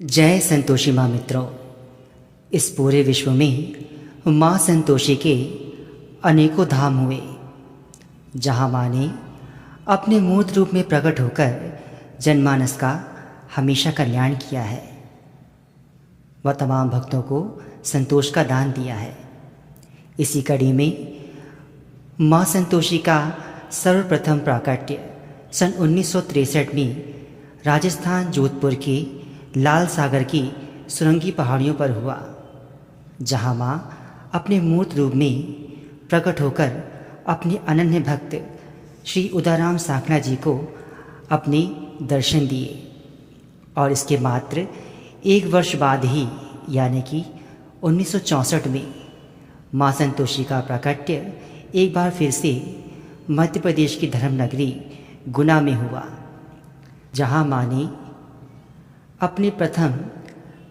जय संतोषी माँ मित्रों। इस पूरे विश्व में माँ संतोषी के अनेकों धाम हुए, जहाँ माँ ने अपने मूर्त रूप में प्रकट होकर जनमानस का हमेशा कल्याण किया है। वह तमाम भक्तों को संतोष का दान दिया है। इसी कड़ी में माँ संतोषी का सर्वप्रथम प्राकट्य सन उन्नीस में राजस्थान जोधपुर के लाल सागर की सुरंगी पहाड़ियों पर हुआ, जहाँ माँ अपने मूर्त रूप में प्रकट होकर अपने अनन्य भक्त श्री उदाराम साखना जी को अपने दर्शन दिए। और इसके मात्र एक वर्ष बाद ही, यानी कि 1964 में, माँ संतोषी का प्राकट्य एक बार फिर से मध्य प्रदेश की धर्म नगरी गुना में हुआ, जहाँ माँ ने अपने प्रथम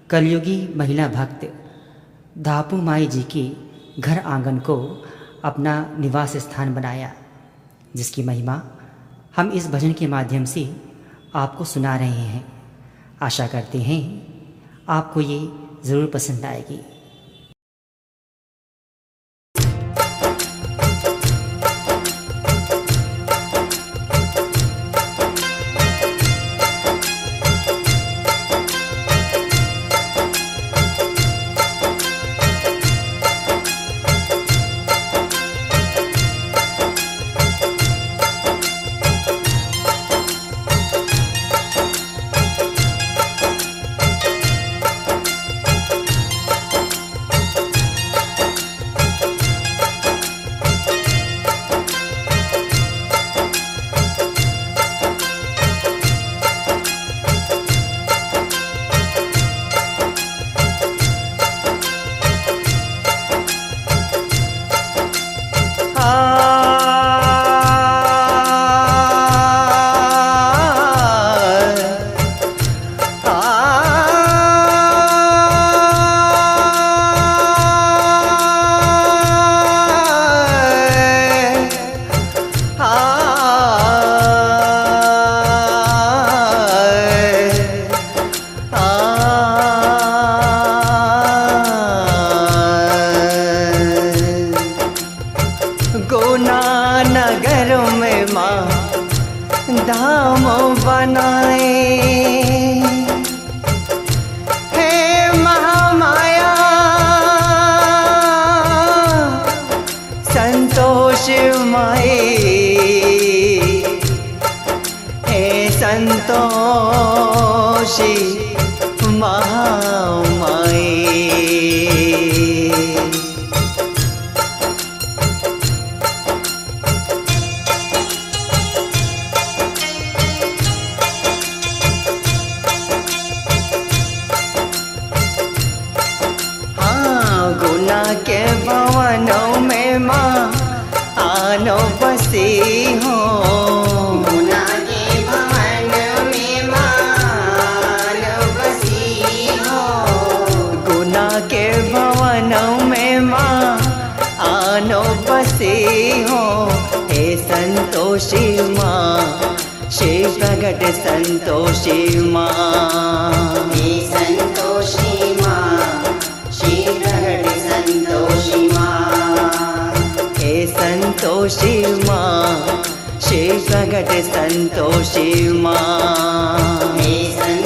कलयुगी महिला भक्त धापू माई जी के घर आँगन को अपना निवास स्थान बनाया, जिसकी महिमा हम इस भजन के माध्यम से आपको सुना रहे हैं। आशा करते हैं आपको ये ज़रूर पसंद आएगी। धाम बनाए। सन्तोषी मा। हे सन्तोषि मा। शिष सन्तोषि मा। हे सन्तोषि मा। शिषकट सन्तोषि मा। हे सन्तो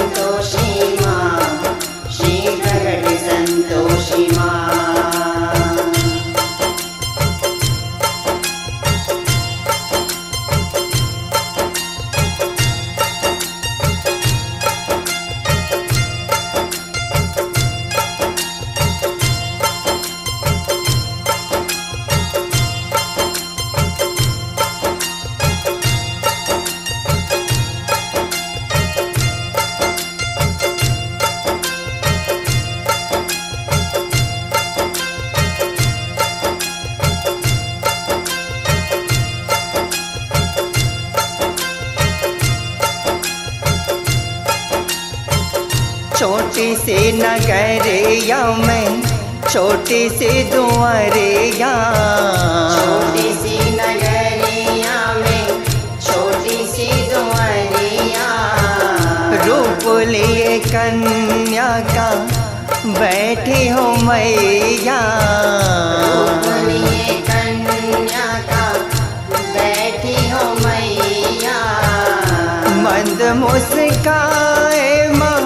मंद मुस्काए माँ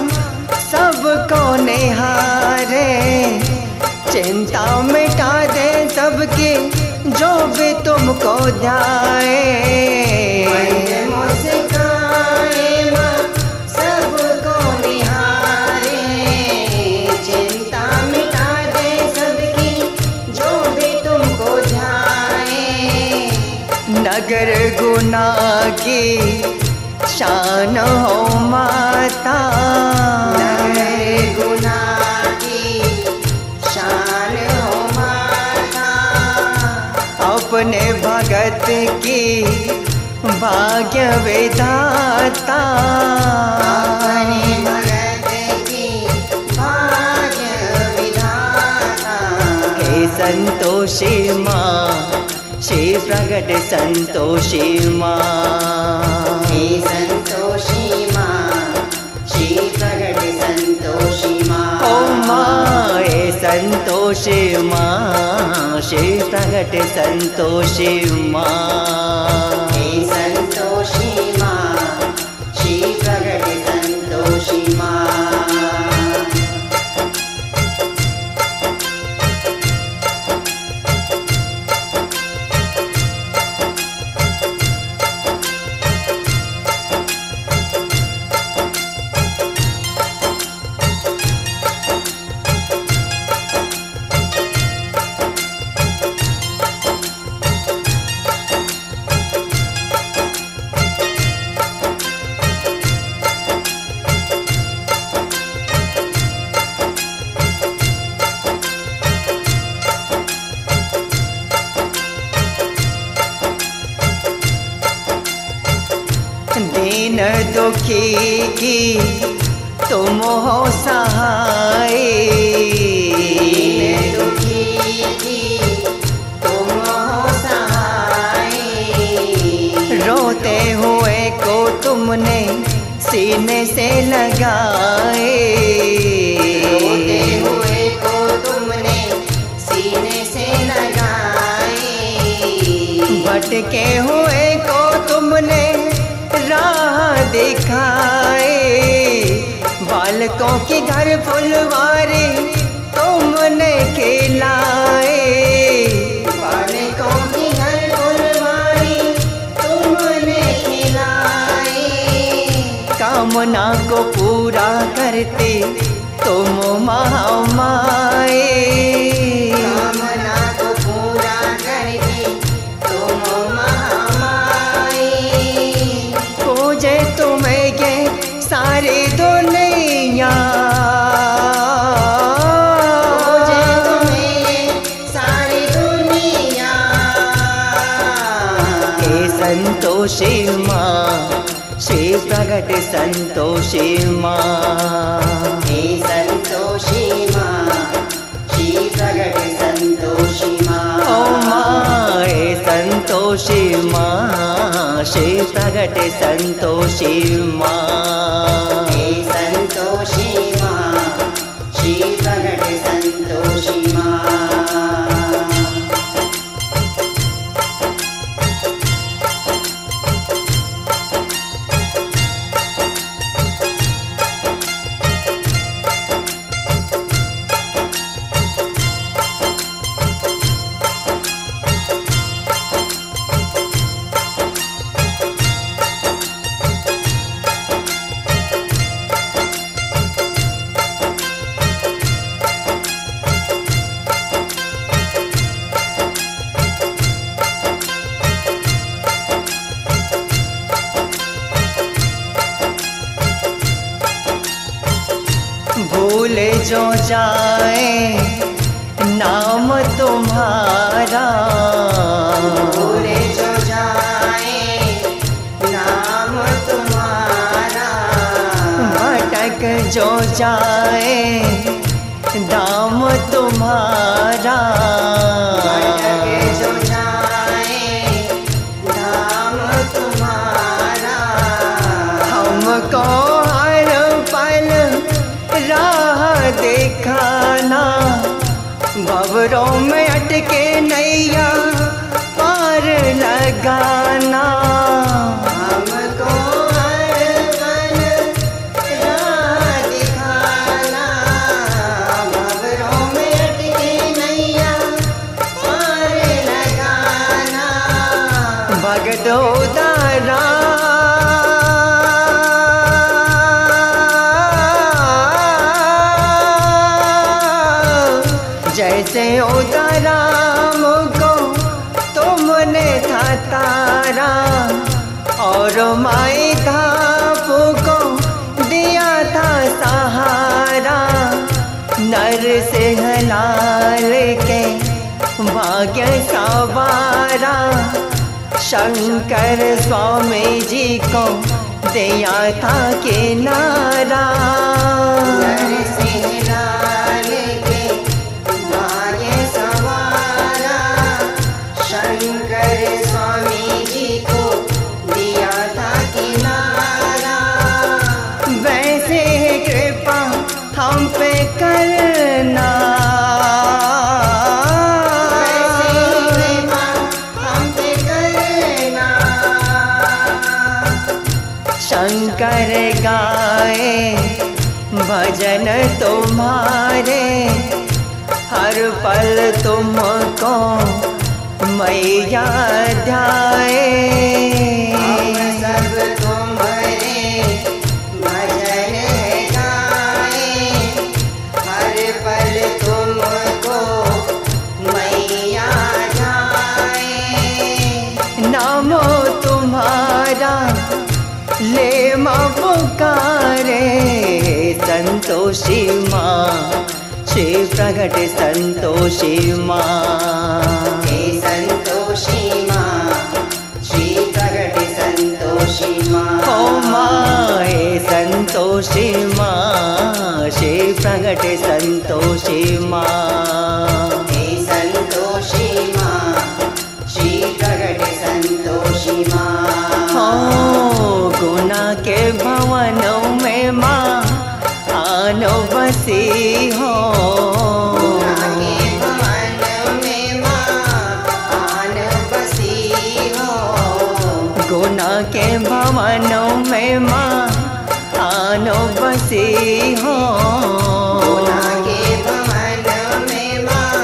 सबको निहारे चिंता मिटा दे सबकी, जो भी तुमको जाए। मुस्काए माँ सबको निहारे चिंता मिटा दे सबकी, जो भी तुमको जाए। नगर गुना की शान हो माता। गुना की शान हो माता अपने भगत की भाग्य विधाता। भगत की भाग्य विधाता। संतोषी माँ श्रीप्रकट सन्तोषी मा सन्तोषी मा श्रीप्रकट सन्तोषि मा ओ मे सन्तोषि मा श्रीप्रकट सन्तोषि मा सन्तोषि मा श्रीप्रकट पूरा करते तुम महामाए श्री प्रगट संतोषी माँ हे संतोषी माँ श्री प्रगट संतोषी माँ ओ माँ भगतो दारा जैसे उतारा मुझको तुमने था तारा। और माई धापू को दिया था सहारा। नर से हलाल के भाग्य सवारा। शंकर स्वामी जी को दया था किनारा नरसिंह तुम्हारे हर पल तुमको मैया ध्याए सब हर पल तुमको मैया तुम्हारा ले माँ संतोषी माँ श्री प्रगट संतोषी माँ हे संतोषी माँ श्री प्रगट संतोषी माँ ओ माँ हे संतोषी माँ श्री प्रगट संतोषी माँ हे संतोषी माँ श्री प्रगट संतोषी माँ हो गुना के भवनों में माँ आनो बसी हो। आगे भवन में माँ आन बसी हो। गुना के भवनों में माँ आनो बसी हो आगे भवन में माँ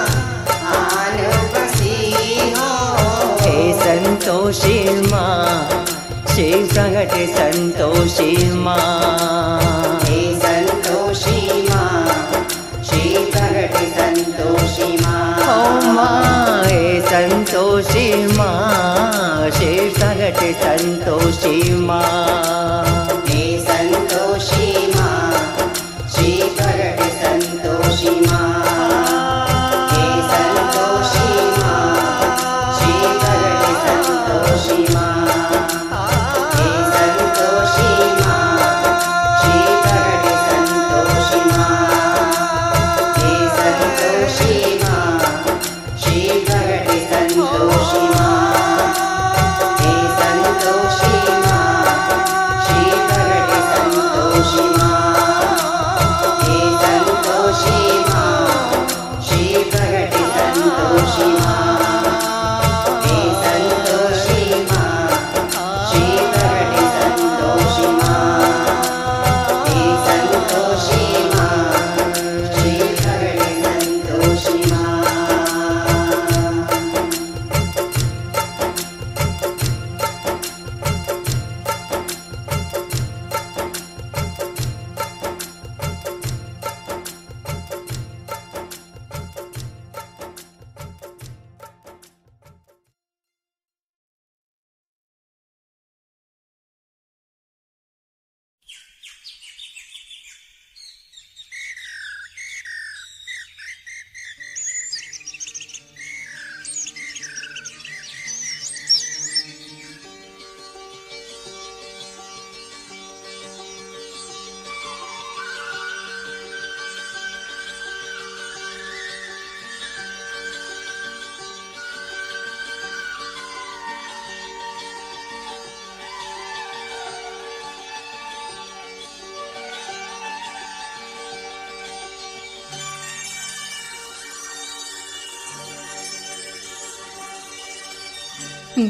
आन बसी हो। हे संतोषी माँ श्री प्रगट संतोषी माँ। सीमा शेषो सीमा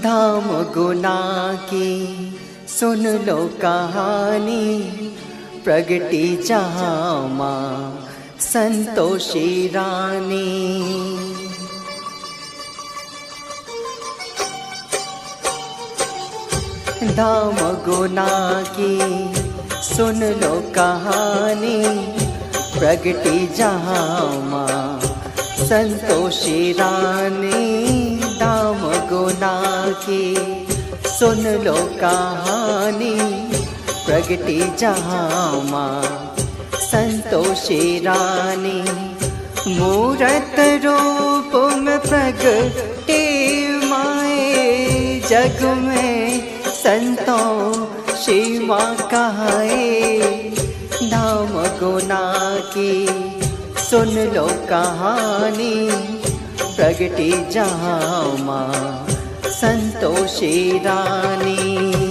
धाम गुना की। सुन लो कहानी, प्रगति जहाँ संतोषी रानी। धाम गुना की, सुन लो कहानी, प्रगति जहाँ माँ संतोषी रानी। गुना की सुन लो कहानी, प्रगति जहाँ संतोषी रानी, मूरत रूप में प्रगटे माए। जग में संतों शिवा कहाए। नाम गुना की सुन लो कहानी। प्रकटीजा सन्तोषे रानी।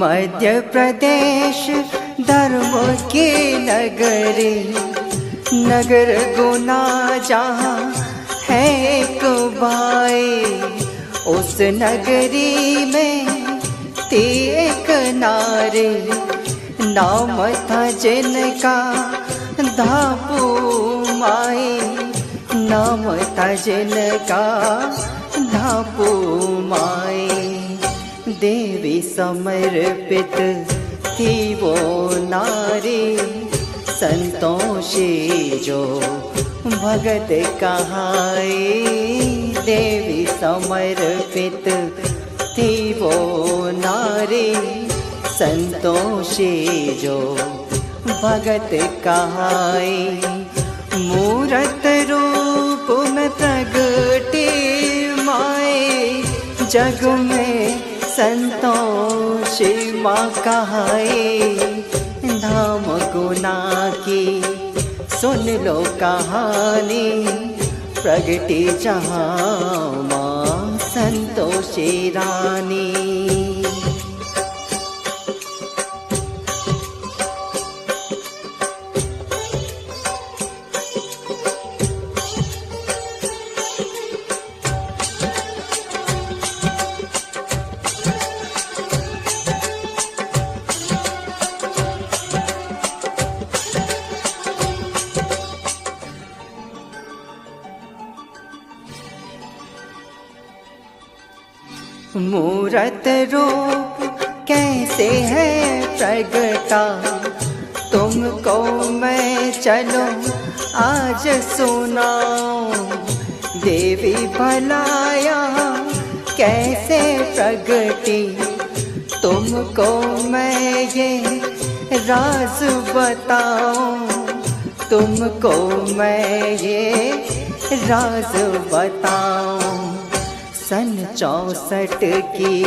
मध्य प्रदेश धर्म के नगरी, नगर गुना जहाँ है एक बाई। उस नगरी में थी एक नारी, नाम था जिनका धापू माई। नाम था जिनका धापू माई। देवी समर्पित थी वो नारी। संतोषी जो भगत कहाई। देवी समर्पित थी वो नारी। संतोषी जो भगत कहाई। मूरत रूप में प्रगटे माए जग में संतोषी माँ कहाए धाम गुना की सुन लो कहानी प्रगति जहाँ माँ संतोषी रानी। मूरत रूप कैसे है प्रगटा? तुमको मैं चलो, आज सुनाऊं। देवी भलाया कैसे प्रगटी? तुमको मैं ये राज बताऊँ। तुमको मैं ये राज बताऊँ। सन चौसठ की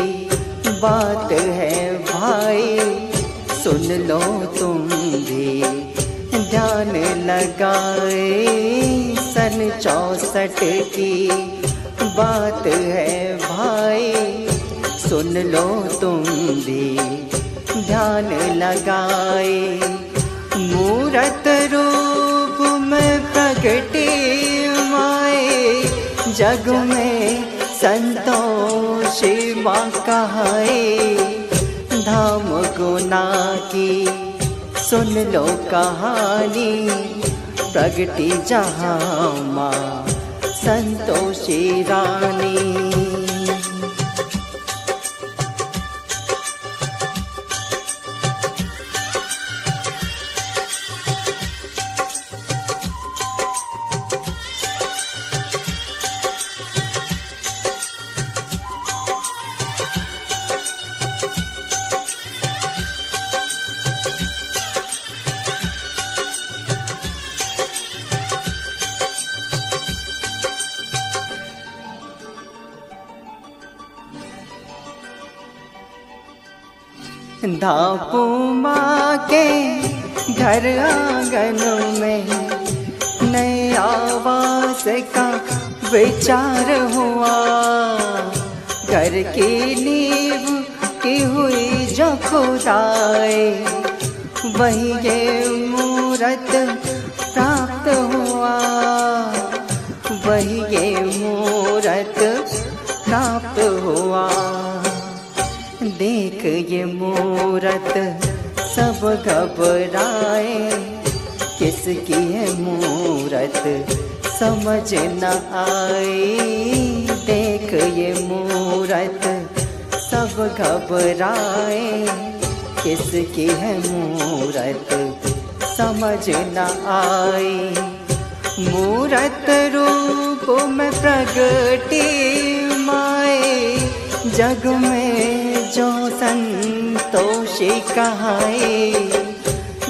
बात है भाई। सुन लो तुम भी ध्यान लगाए। सन चौसठ की बात है भाई। सुन लो तुम भी ध्यान लगाए। मूरत रूप में प्रगटे माए। जग में संतोषी माँ कहे धाम गुना की सुन लो कहानी प्रगति जहाँ माँ संतोषी रानी। धापू माँ के घर आँगन में नए आवास का विचार हुआ। घर की नींव की हुई जो खुदाए, वही ये मूरत प्राप्त हुआ। वही ये मूरत प्राप्त हुआ। देख ये मूरत सब घबराए। किसकी है मूरत समझ न आई। देख ये मूरत सब घबराए। किसकी है मूरत समझ न आई। मूरत रूप में प्रगटी माए, जग में कहाए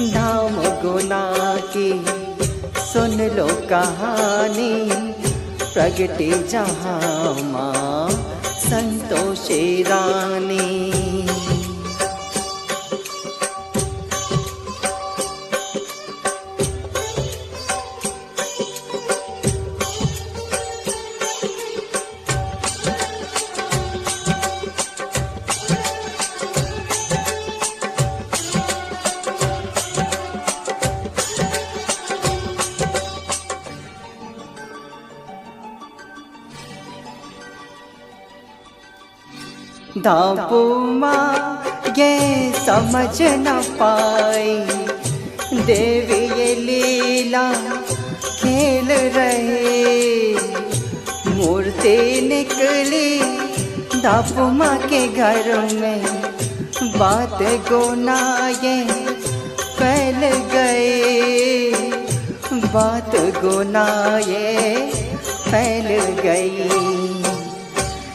नाम गुना की सुन लो कहानी। प्रगटी जहाँ माँ संतोषी रानी धापू माँ, ये समझ न पाई। देवी ये लीला खेल रहे। मूर्ति निकली धापू माँ के घर में। बात गोना फैल गए। बात गोना ये फैल गई।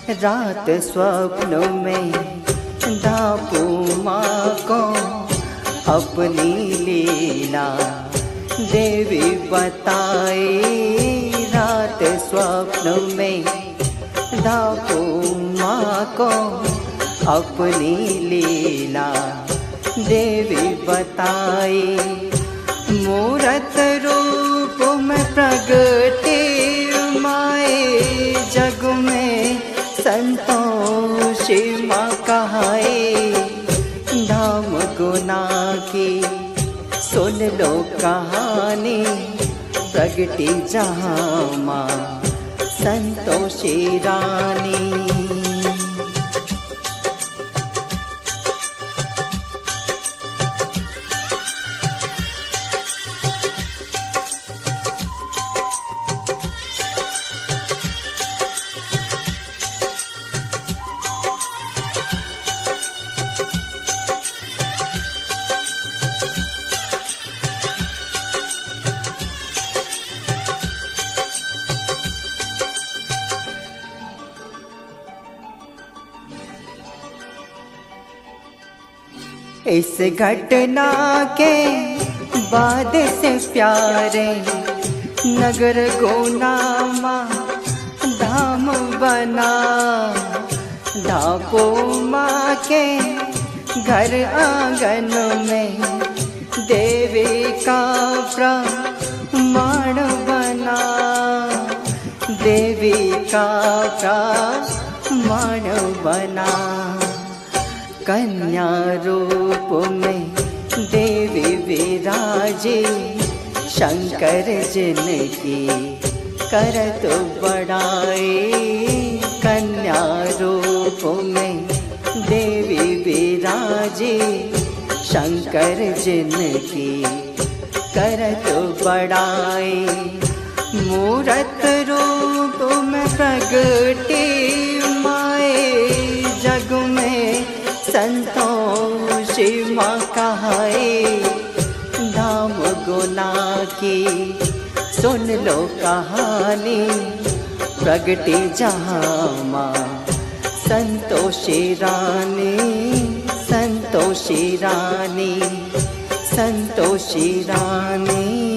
रात स्वप्न में दापू माँ को अपनी लीला देवी बताए रात स्वप्न में दापू माँ को अपनी लीला देवी बताए मूरत रूप में प्रगटे माए जग में कहाए धाम गुना की सुन लो कहानी। प्रगति जहाँ माँ संतोषी रानी इस घटना के बाद से प्यारे नगर को नामा धाम बना। धापो माँ के घर आँगन में देवी का प्रमाण बना। देवी का प्रमाण बना। कन्या रूप में देवी विराजे, शंकर जिन की करत बड़ाए कन्या रूप में देवी विराजे, शंकर जिन की करत बड़ाए मूरत रूप में प्रगटे संतोषी माँ कहाए धाम गुना की सुन लो कहानी। प्रगति रानी संतोषी रानी संतोषी रानी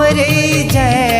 तुमरे जय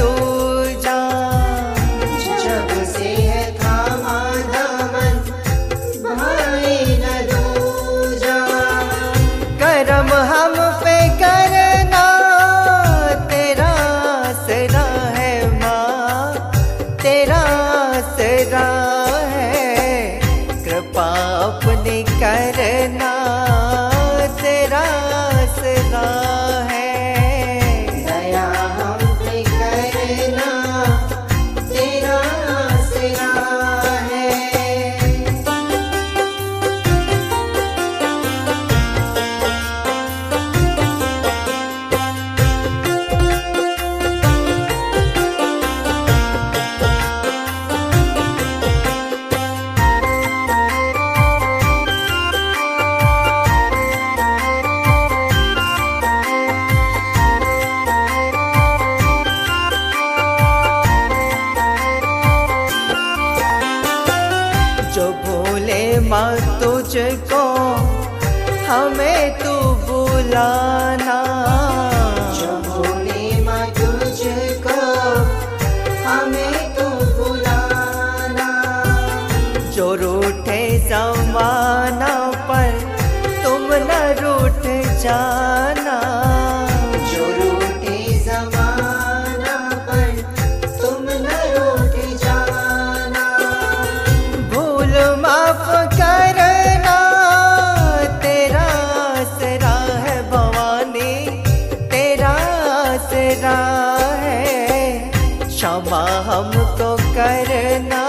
तो करना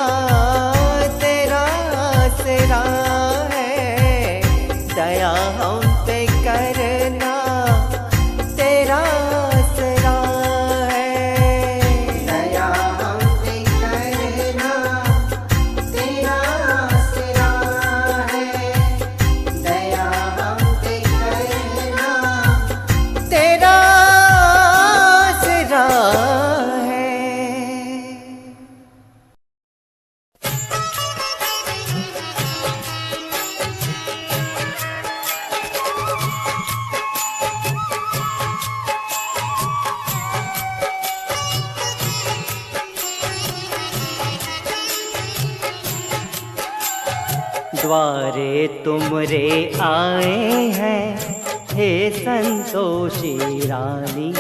तेरा सिरा है। दया आए हैं। हे संतोषी रानी,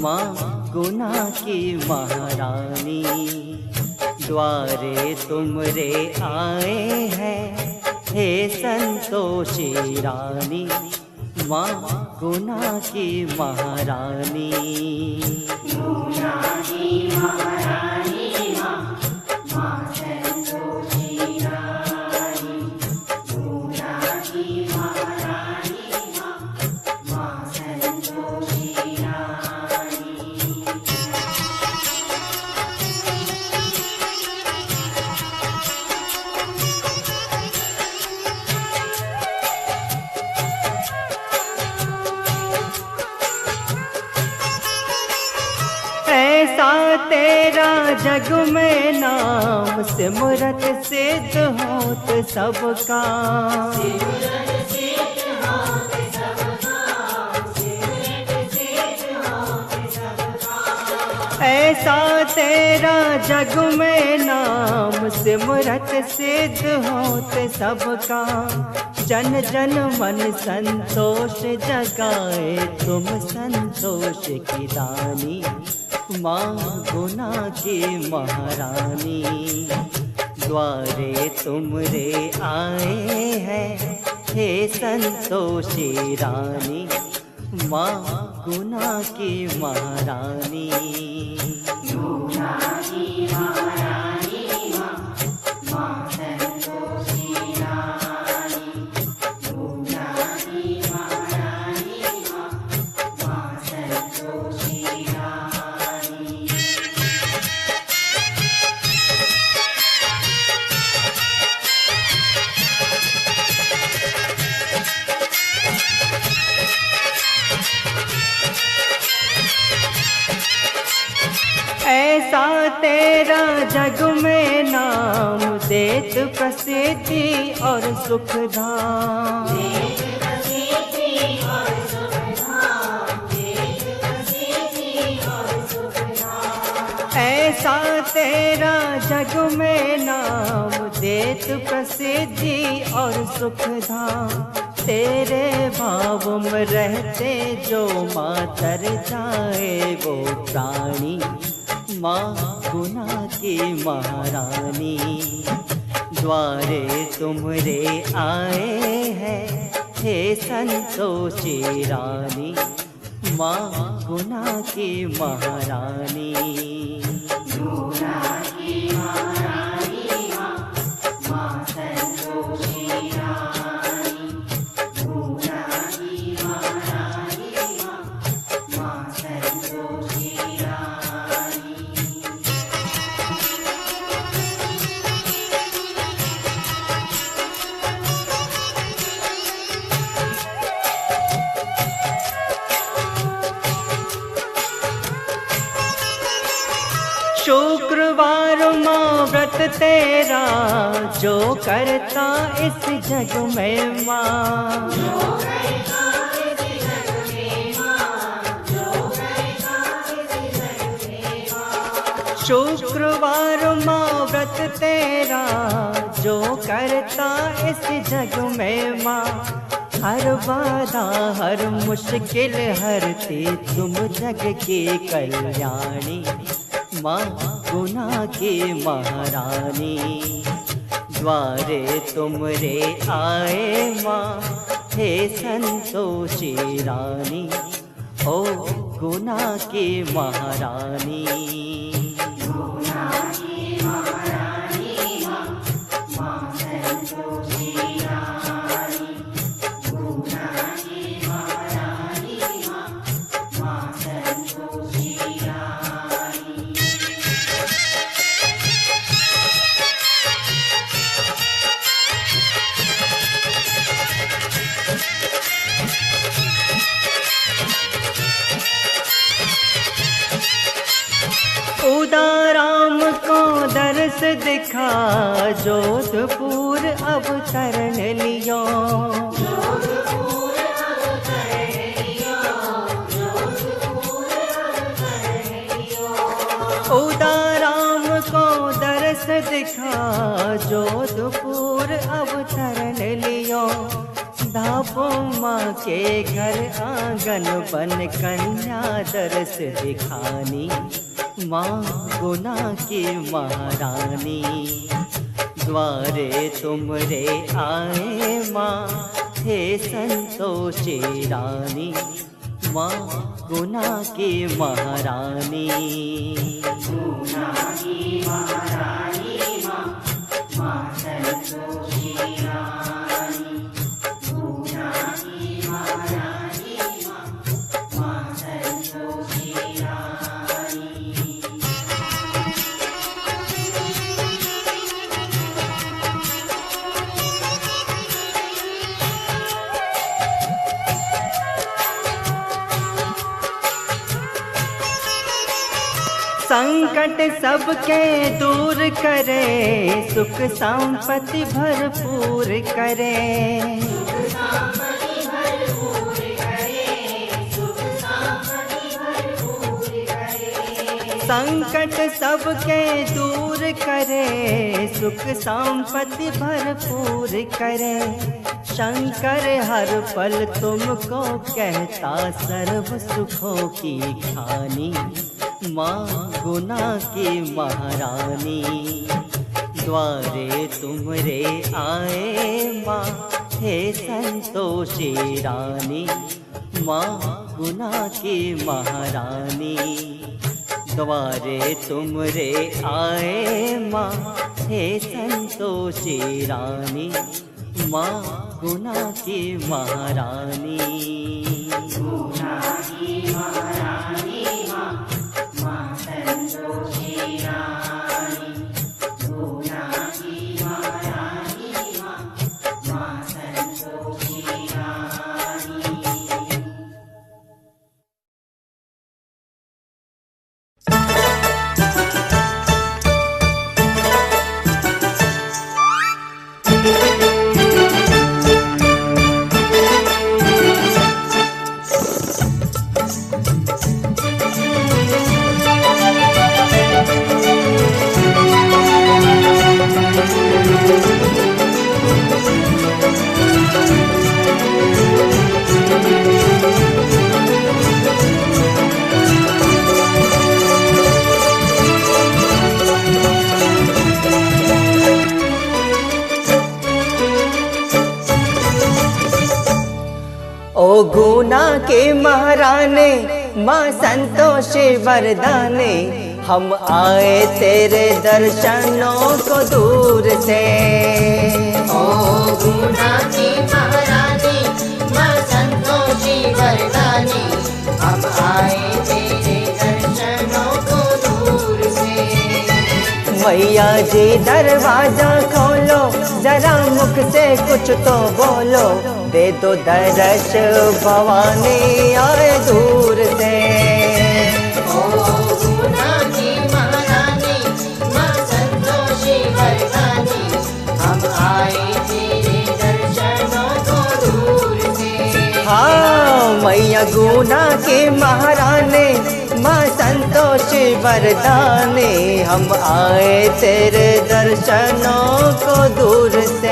माँ गुना की महारानी, द्वारे तुमरे आए हैं। हे संतोषी रानी, माँ गुना की महारानी। गुना की महारानी। जग में नाम सिमरत सिद्ध होत सबका ऐसा तेरा जग में नाम सिमरत सिद्ध होत सबका जन जन मन संतोष जगाए तुम संतोष की दानी। माँ गुना की महारानी, द्वारे तुमरे आए हैं। हे संतोषी रानी माँ गुना की महारानी। ऐसा प्रसिद्धि और सुख ऐसा तेरा जग में नाम देत प्रसिद्धि और सुख धाम तेरे भाव में रहते जो मातर जाए वो प्राणी। माँ गुना की महारानी। द्वारे तुमरे आए हैं। हे संतोषी रानी माँ गुना की महारानी। तेरा जो करता इस जग में माँ। शुक्रवार माँ व्रत तेरा जो करता इस जग में माँ। हर बाधा हर मुश्किल हरती तुम जग की कल्याणी। माँ गुना की महारानी, द्वारे तुमरे आए माँ, हे संतोषी रानी, ओ गुना की महारानी। उदाराम दिखा, जोधपुर अब तरण लियो। उदाराम को दर्श दिखा, जोधपुर अब तरण लियो। धापो माँ के घर आँगन बन, कन्या दर्श दिखानी। माँ गुना की महारानी, द्वारे तुम रे आए माँ, हे संतोषे रानी माँ गुना की महारानी। गुना की महारानी माँ संतोषी रानी। संकट सबके दूर करे, सुख संपत्ति भरपूर करे। संकट सबके दूर करे, सुख संपत्ति भरपूर करे। शंकर, हर पल तुमको कहता, सर्व सुखों की खानी माँ। गुना की महारानी, द्वारे तुमरे आए माँ, हे संतोषी रानी, माँ गुना की महारानी, द्वारे तुमरे आए माँ, हे संतोषी रानी, माँ गुना की महारानी। ओ Thank you. वरदाने हम आए तेरे दर्शनों को दूर से। ओ गुना की महारानी माँ संतोषी वरदानी हम आए तेरे दर्शनों को दूर से। मैया जी दरवाज़ा खोलो जरा मुख से कुछ तो बोलो दे दो दर्श भवानी आए दूर मैया गुना के महाराने माँ संतोष वरदाने हम आए तेरे दर्शनों को दूर से।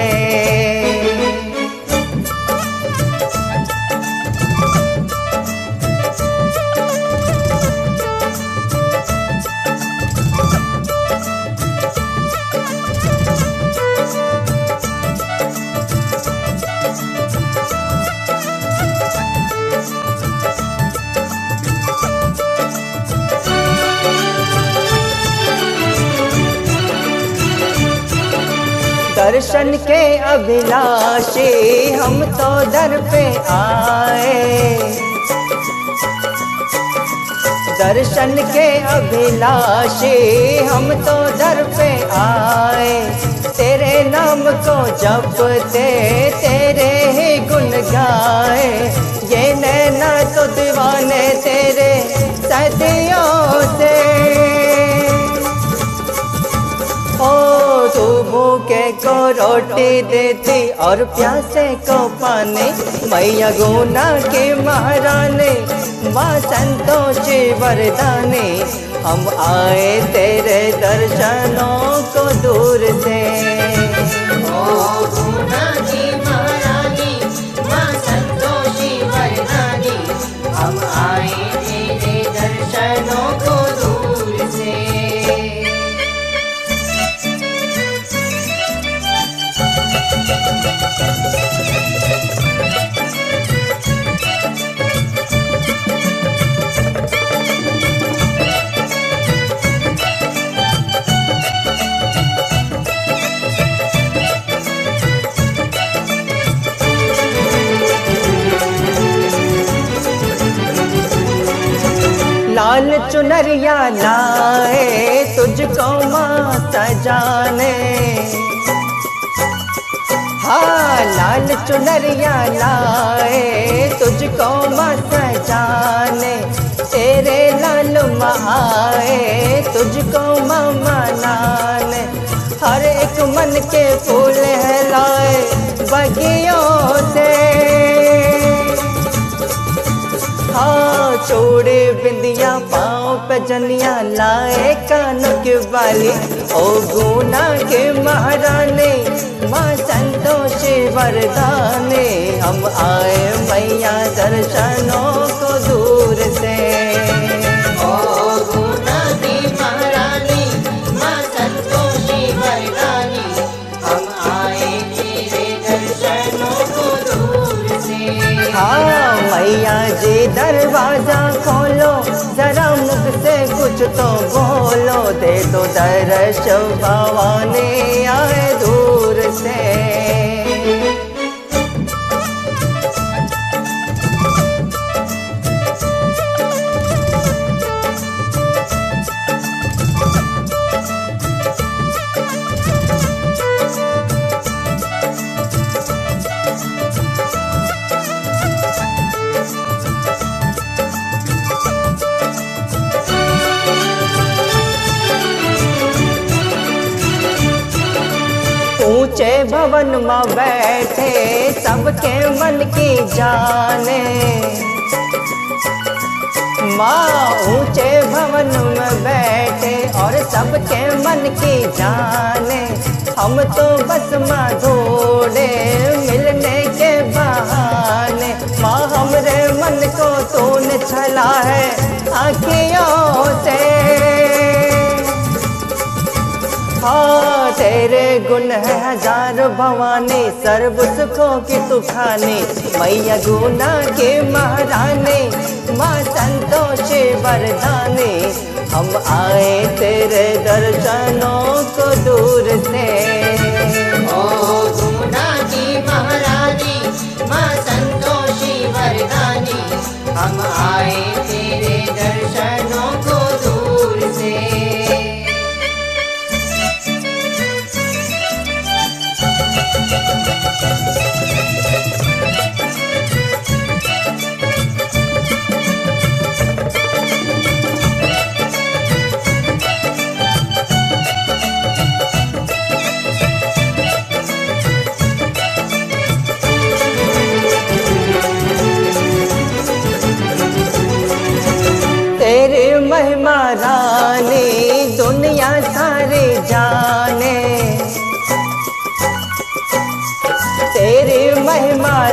दर्शन के अभिलाषी हम तो दर पे आए। दर्शन के अभिलाषी हम तो दर पे आए। तेरे नाम को जपते तेरे ही गुण गाए। ये नैना तो दीवाने तेरे सदियों रोटी देती और प्यासे को पानी, मैया गुना के महारानी, माँ संतोषी वरदानी। हम आए तेरे दर्शनों को दूर से। लाल चुनरिया लाए तुझको माता सजाने हाँ लाल चुनरिया लाए, तुझको मत जाने, तेरे लाल महाए, तुझको मनाने हर एक मन के फूल है लाए बगियों से। हाँ। चूड़े बिंदिया, पाँव पे जनिया, लाए कान के वाली। ओ गुना के महारानी, माँ संतोषी वरदाने। हम आए मैया दर्शनों को दूर से। ओ गुना महारानी, माँ संतोषी हम आए दर्शनों को दूर से। हाँ। मैया जी, दरवाज़ा खोलो, जरा मुख से कुछ तो बोलो। दे दो दर्श, भवानी आए दूर से। ऊँचे भवन में बैठे सबके मन की जाने। माँ ऊँचे भवन में बैठे और सबके मन की जाने। हम तो बस मधोड़े मिलने के बहाने। माँ हमरे मन को तूने छला है आखियों से। हाँ तेरे गुण है हज़ार भवानी, सर्व सुखों की तू खानी मैया गुना के महारानी, माँ संतोषी वरदानी। हम आए तेरे दर्शनों को दूर से। ओ गुना की महारानी, माँ संतोषी हम आए तेरे दर्शनों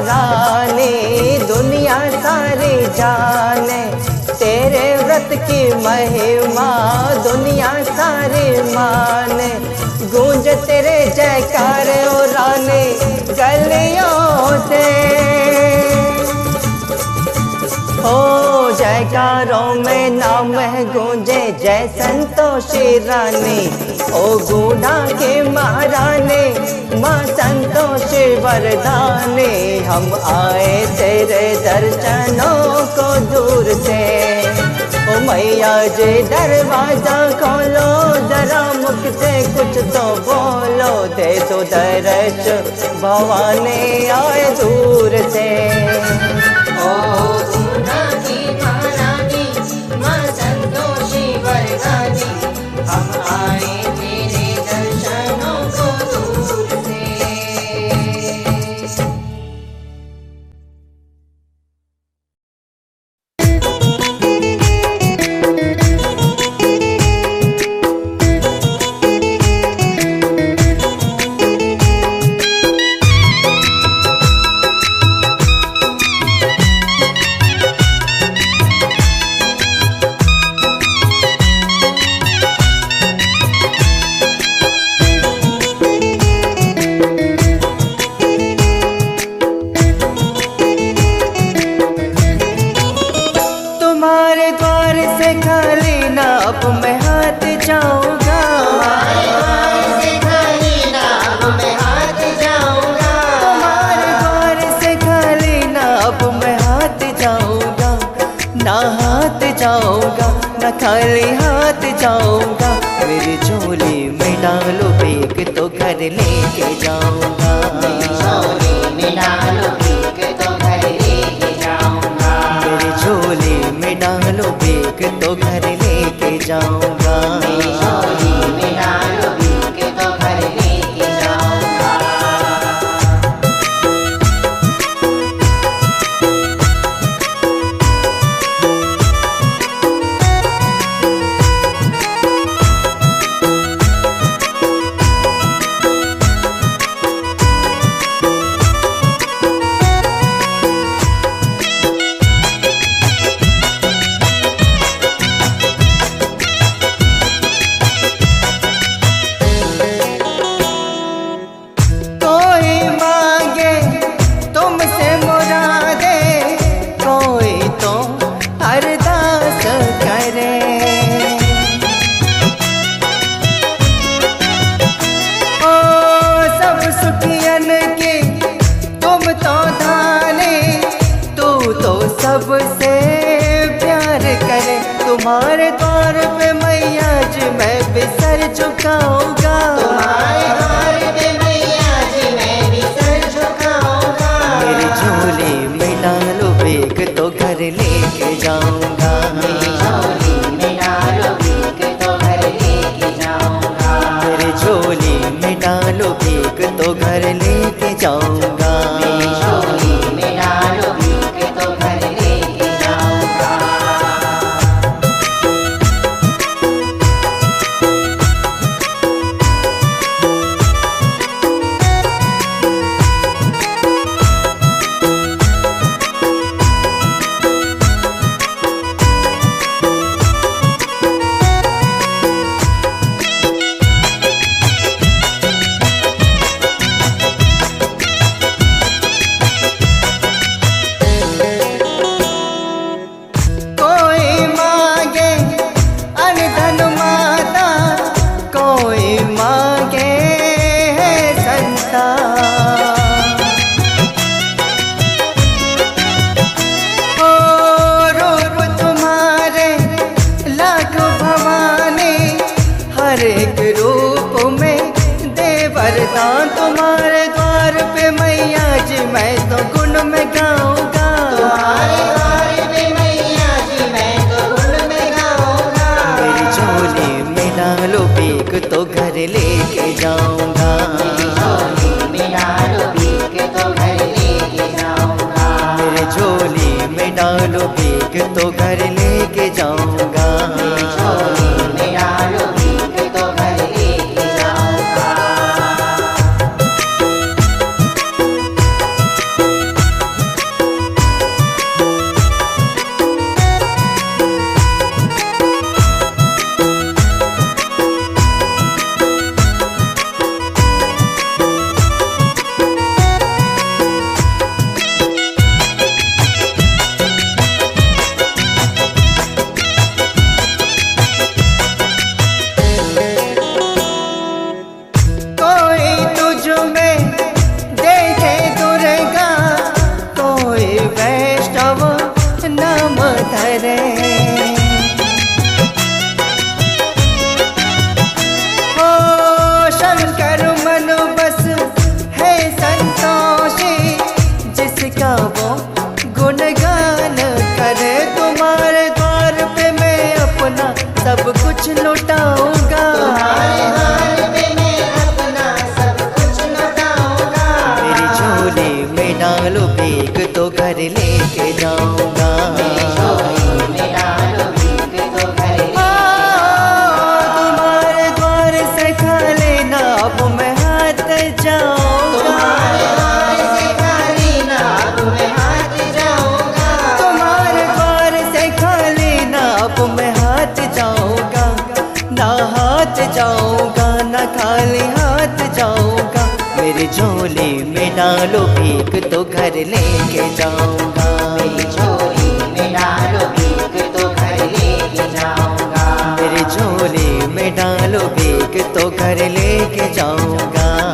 रानी, दुनिया सारी जाने। तेरे व्रत की महिमा दुनिया सारी माने। गूंज तेरे जयकार रानी, गलियों से। ओ जयकारों में, नाम है गूंजे जय संतोषी रानी ओ गुना के महारानी, माँ संतोषी वरदानी। हम आए तेरे दर्शनों को दूर से। ओ मैया जी, दरवाज़ा खोलो, जरा मुख से कुछ तो बोलो। दे दो दर्श, भवानी आए दूर से। झोली में डालो भीख तो घर लेके जाऊँगा। मेरी झोली में डालो भीख तो घर लेके जाऊँगा। मेरी झोली में डालो भीख तो घर लेके जाऊँगा।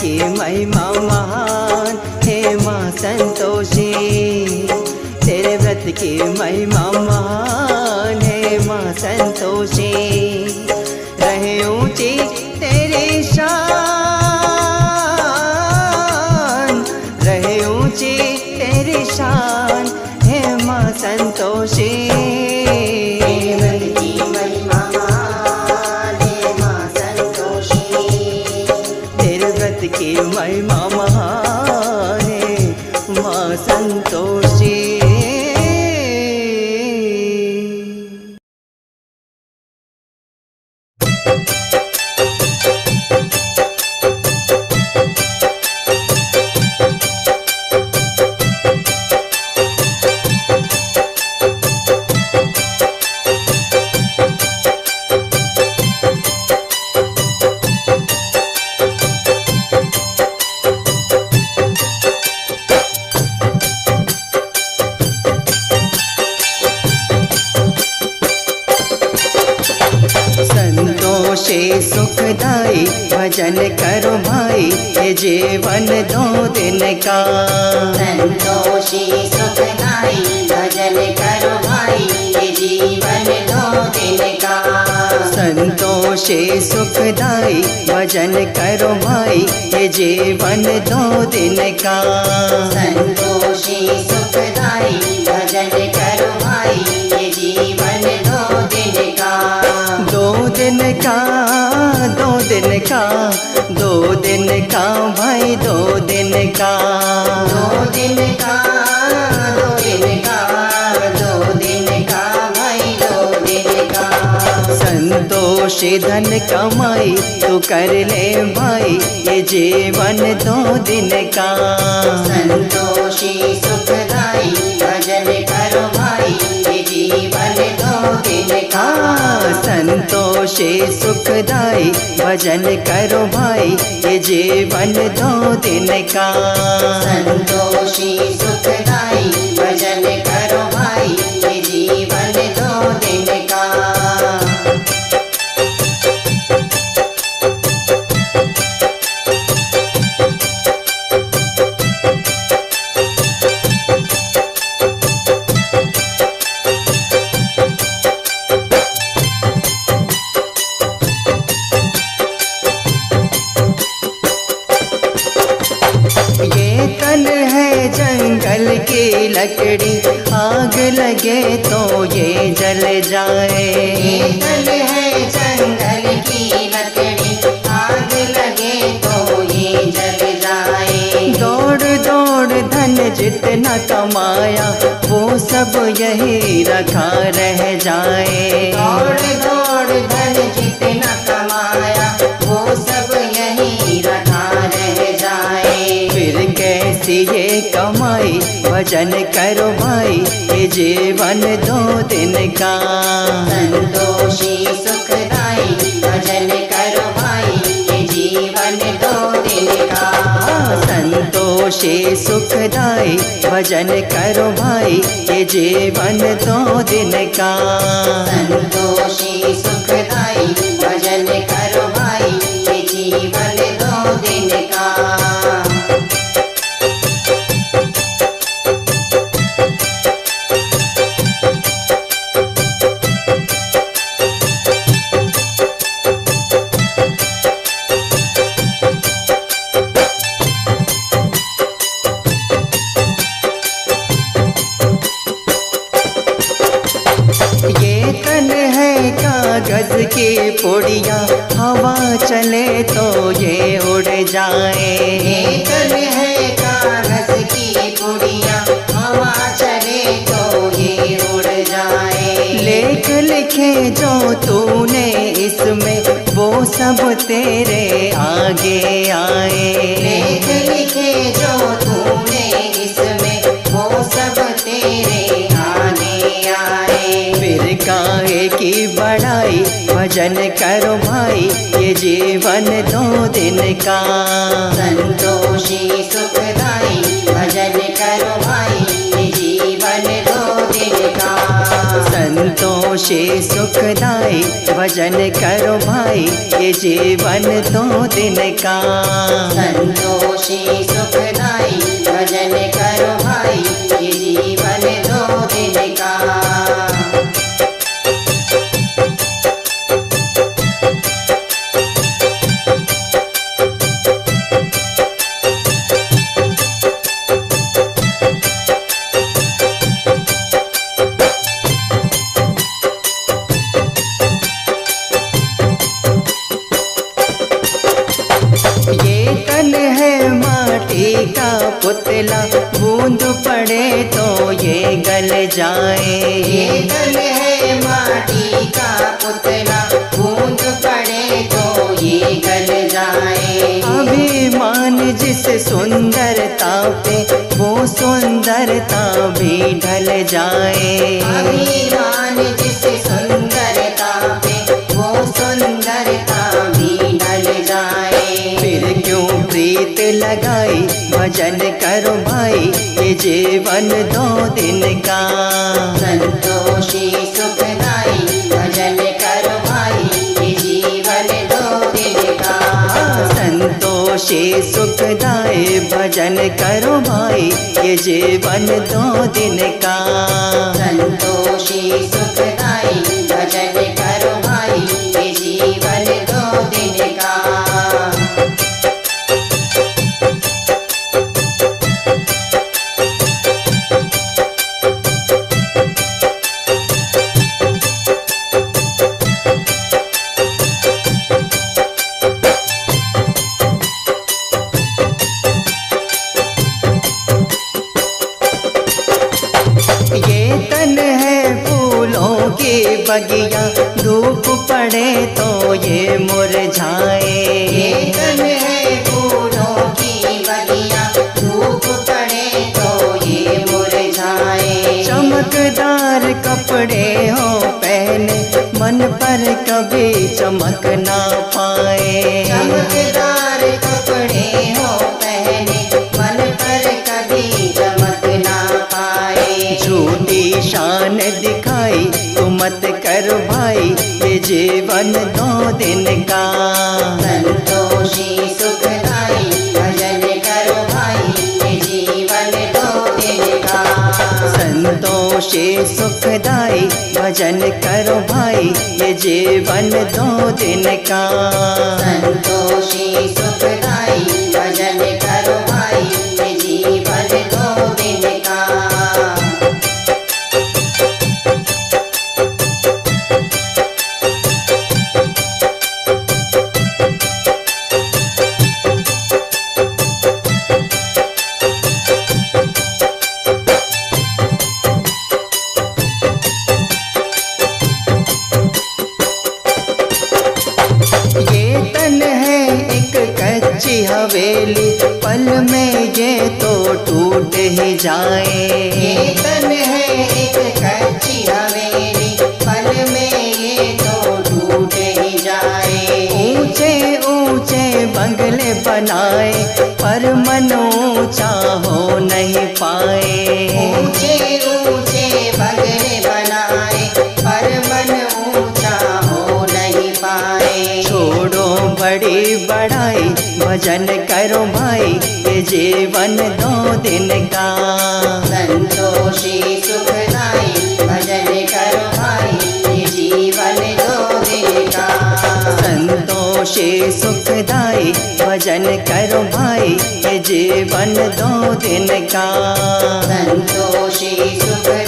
की महिमा महान हे माँ संतोषी। तेरे व्रत की महिमा महान हे माँ संतोषी। रहे ऊँची तेरी शान। रहे ऊँची तेरी शान हे माँ संतोषी। का धन कमाई तू कर ले भाई ये जीवन दो दिन का। संतोषी सुखदाई भजन करो भाई ये जीवन दो दिन का। संतोषी सुखदाई भजन करो भाई ये जीवन दो दिन का। संतोषी सुखदाई लकड़ी आग लगे तो ये जल जाए। जल है जंगल की लकड़ी आग लगे तो ये जल जाए। दौड़ दौड़ धन जितना कमाया वो सब यही रखा रह जाए। भजन करो भाई ये जीवन दो दिन का। संतोषी सुखदाई भजन करो भाई ये जीवन दो दिन का। संतोषी सुखदाई भजन करो भाई ये जीवन दो दिन का। संतोषी सुखदाई भजन से सुखदाई भजन करो भाई ये जीवन तो दिन का। संतोषी सुखदाई भजन करो सुख सुखदाय भजन करो भाई ये जीवन दो दिन का। संतोषी सुखदाय भजन भजन करो भाई ये जीवन दो दिन का। संतोषी सुख भजन करो भाई जीवन दो दिन का। संतोषी सुख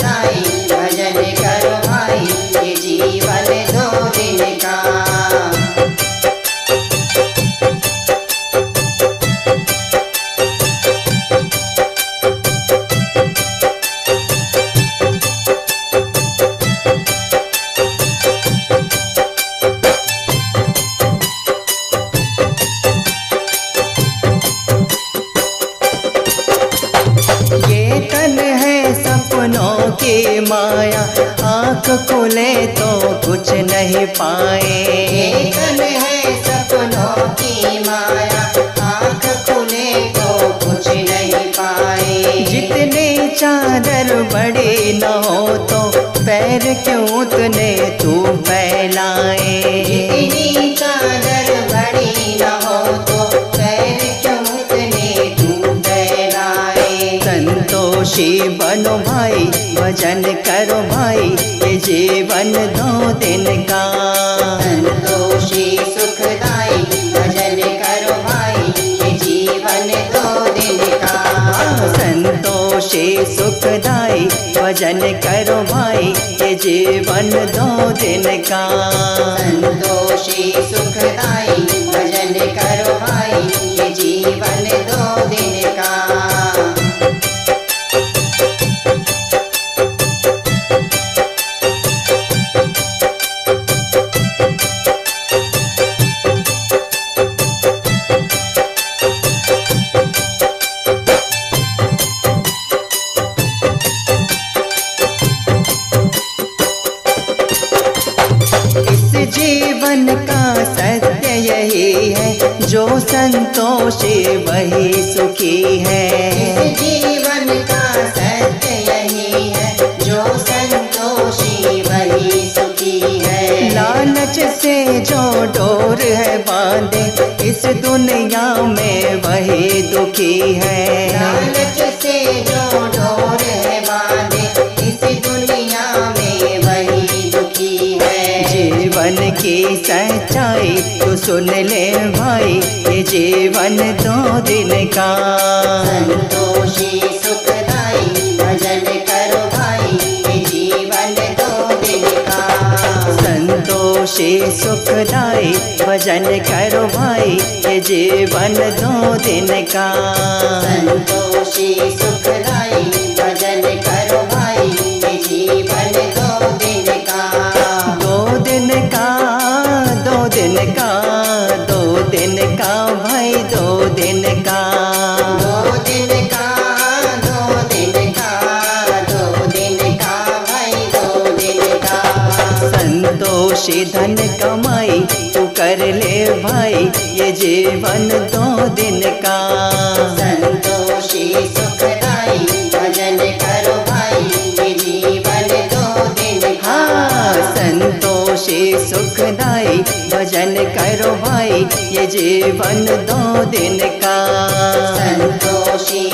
भजन करो भाई ये जीवन दो दिन का। दोषी सुखदाई भजन करो भाई सुन ले भाई ये जीवन दो दिन का। संतोषी सुखदाई भजन करो भाई ये जीवन दो दिन का। संतोषी सुखदाई भजन करो भाई ये जीवन दो दिन का। संतोषी सुखदाई भाई ये जीवन दो दिन का। संतोषी सुखदाई भजन करो भाई ये जीवन दो दिन का। हाँ संतोषी सुखदाई भजन करो भाई ये जीवन दो दिन का। संतोषी